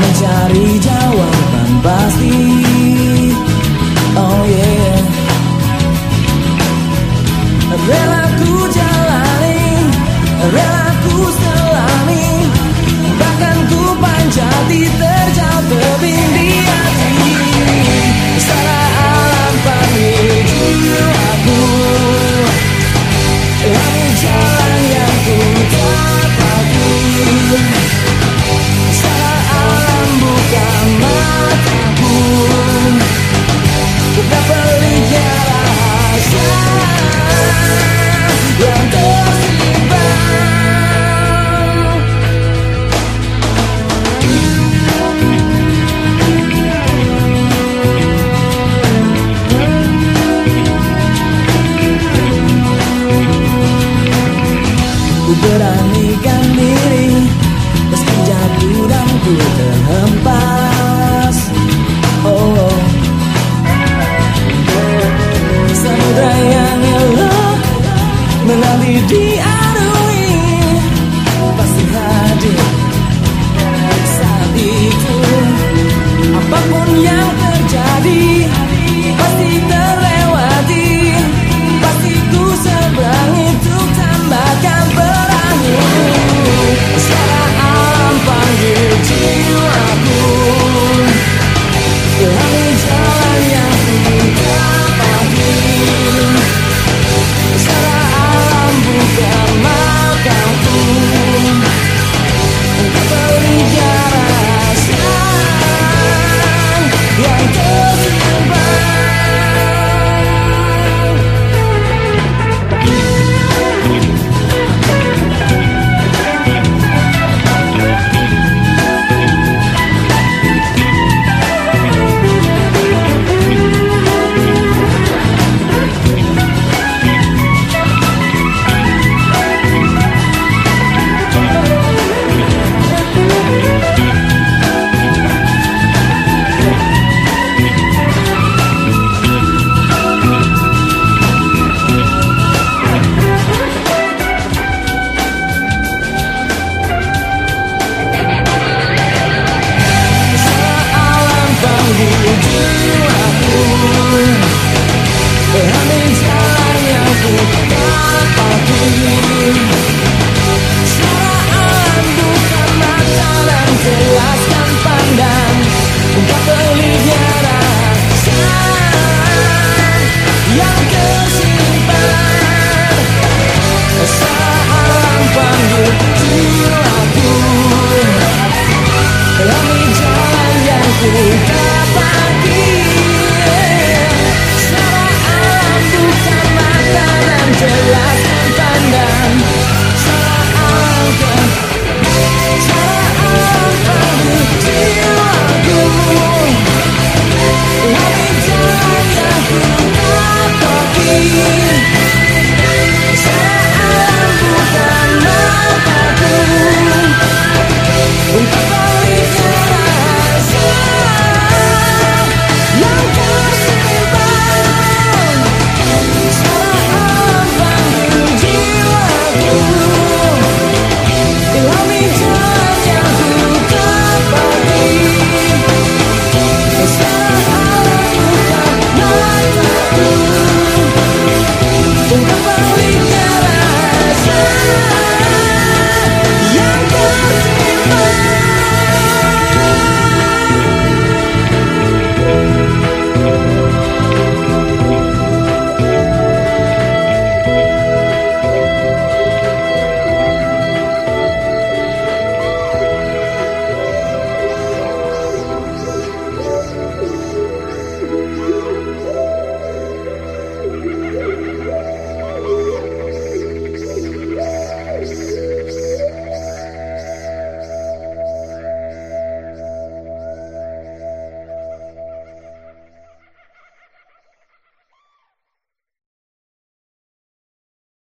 mencari jawaban pasti. Oh yeah. Rela ku jalani rela ku stay beranikan diri. Meski jatuh dan ku terhempas.